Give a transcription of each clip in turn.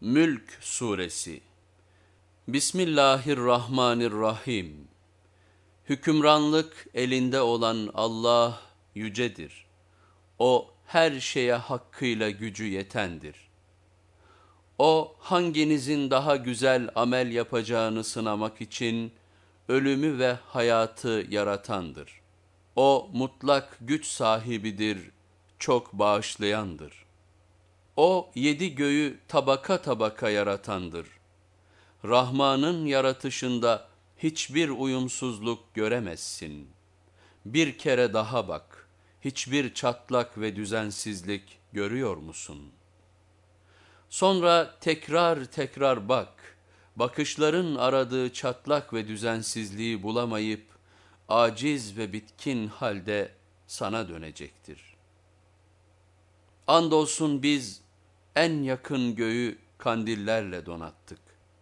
Mülk Suresi Bismillahirrahmanirrahim Hükümranlık elinde olan Allah yücedir. O her şeye hakkıyla gücü yetendir. O hanginizin daha güzel amel yapacağını sınamak için ölümü ve hayatı yaratandır. O mutlak güç sahibidir, çok bağışlayandır. O yedi göğü tabaka tabaka yaratandır. Rahman'ın yaratışında hiçbir uyumsuzluk göremezsin. Bir kere daha bak, hiçbir çatlak ve düzensizlik görüyor musun? Sonra tekrar tekrar bak, bakışların aradığı çatlak ve düzensizliği bulamayıp, aciz ve bitkin halde sana dönecektir. Andolsun biz en yakın göğü kandillerle donattık.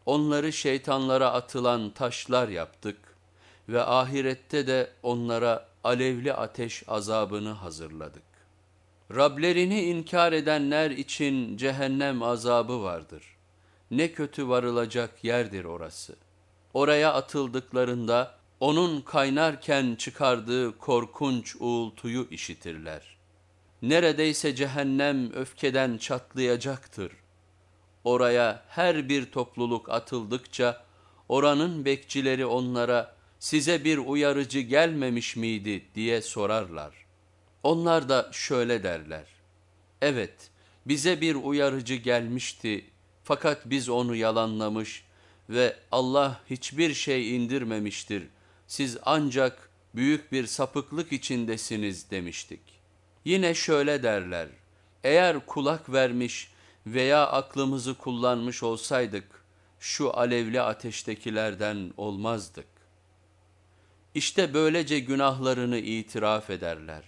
Onları şeytanlara atılan taşlar yaptık ve ahirette de onlara alevli ateş azabını hazırladık. Rablerini inkar edenler için cehennem azabı vardır. Ne kötü varılacak yerdir orası. Oraya atıldıklarında onun kaynarken çıkardığı korkunç uğultuyu işitirler. Neredeyse cehennem öfkeden çatlayacaktır. Oraya her bir topluluk atıldıkça oranın bekçileri onlara size bir uyarıcı gelmemiş miydi diye sorarlar. Onlar da şöyle derler. Evet bize bir uyarıcı gelmişti fakat biz onu yalanlamış ve Allah hiçbir şey indirmemiştir. Siz ancak büyük bir sapıklık içindesiniz demiştik. Yine şöyle derler, eğer kulak vermiş veya aklımızı kullanmış olsaydık, şu alevli ateştekilerden olmazdık. İşte böylece günahlarını itiraf ederler.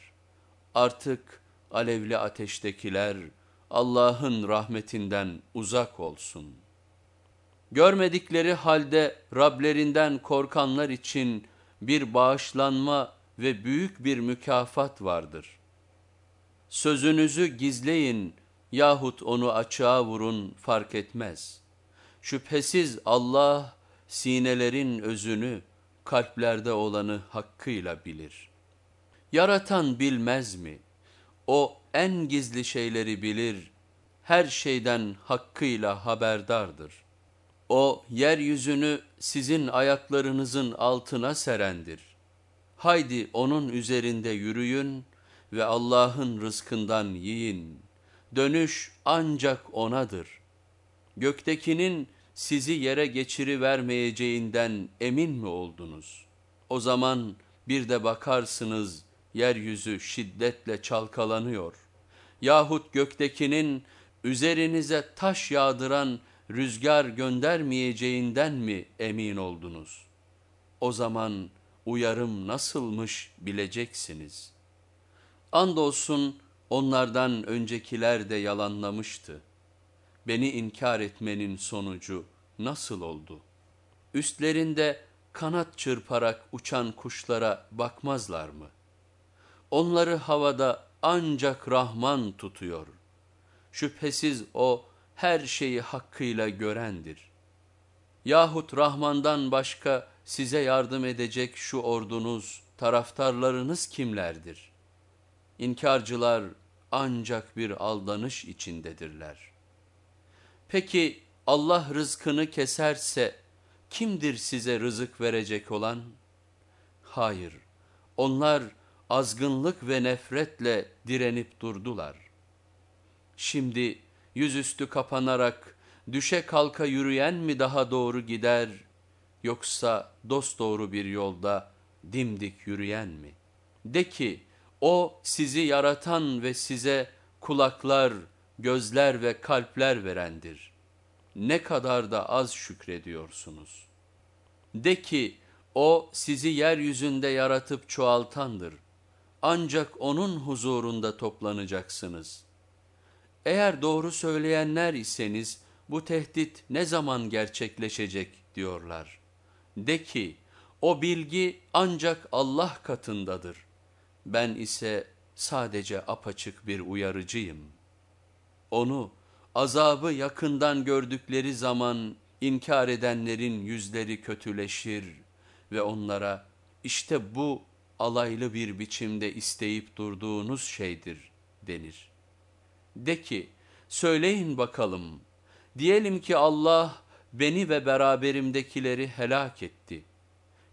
Artık alevli ateştekiler Allah'ın rahmetinden uzak olsun. Görmedikleri halde Rablerinden korkanlar için bir bağışlanma ve büyük bir mükafat vardır.'' Sözünüzü gizleyin yahut onu açığa vurun fark etmez. Şüphesiz Allah sinelerin özünü, kalplerde olanı hakkıyla bilir. Yaratan bilmez mi? O en gizli şeyleri bilir, her şeyden hakkıyla haberdardır. O yeryüzünü sizin ayaklarınızın altına serendir. Haydi onun üzerinde yürüyün, ve Allah'ın rızkından yiyin. Dönüş ancak O'nadır. Göktekinin sizi yere geçirivermeyeceğinden emin mi oldunuz? O zaman bir de bakarsınız yeryüzü şiddetle çalkalanıyor. Yahut göktekinin üzerinize taş yağdıran rüzgar göndermeyeceğinden mi emin oldunuz? O zaman uyarım nasılmış bileceksiniz.'' Andolsun onlardan öncekiler de yalanlamıştı. Beni inkar etmenin sonucu nasıl oldu? Üstlerinde kanat çırparak uçan kuşlara bakmazlar mı? Onları havada ancak Rahman tutuyor. Şüphesiz O her şeyi hakkıyla görendir. Yahut Rahman'dan başka size yardım edecek şu ordunuz, taraftarlarınız kimlerdir?'' İnkarcılar ancak bir aldanış içindedirler. Peki Allah rızkını keserse kimdir size rızık verecek olan? Hayır, onlar azgınlık ve nefretle direnip durdular. Şimdi yüzüstü kapanarak düşe kalka yürüyen mi daha doğru gider, yoksa dosdoğru bir yolda dimdik yürüyen mi? De ki, o sizi yaratan ve size kulaklar, gözler ve kalpler verendir. Ne kadar da az şükrediyorsunuz. De ki o sizi yeryüzünde yaratıp çoğaltandır. Ancak onun huzurunda toplanacaksınız. Eğer doğru söyleyenler iseniz bu tehdit ne zaman gerçekleşecek diyorlar. De ki o bilgi ancak Allah katındadır.'' Ben ise sadece apaçık bir uyarıcıyım. Onu azabı yakından gördükleri zaman inkar edenlerin yüzleri kötüleşir ve onlara işte bu alaylı bir biçimde isteyip durduğunuz şeydir denir. De ki söyleyin bakalım diyelim ki Allah beni ve beraberimdekileri helak etti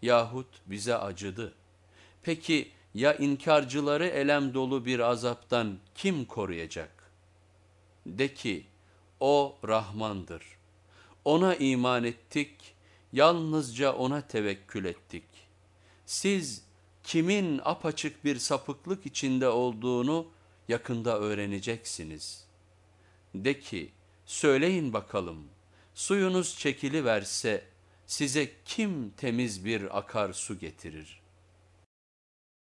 yahut bize acıdı. Peki ya inkarcıları elem dolu bir azaptan kim koruyacak? De ki o Rahmandır. Ona iman ettik, yalnızca ona tevekkül ettik. Siz kimin apaçık bir sapıklık içinde olduğunu yakında öğreneceksiniz. De ki söyleyin bakalım suyunuz çekili verse size kim temiz bir akar su getirir?''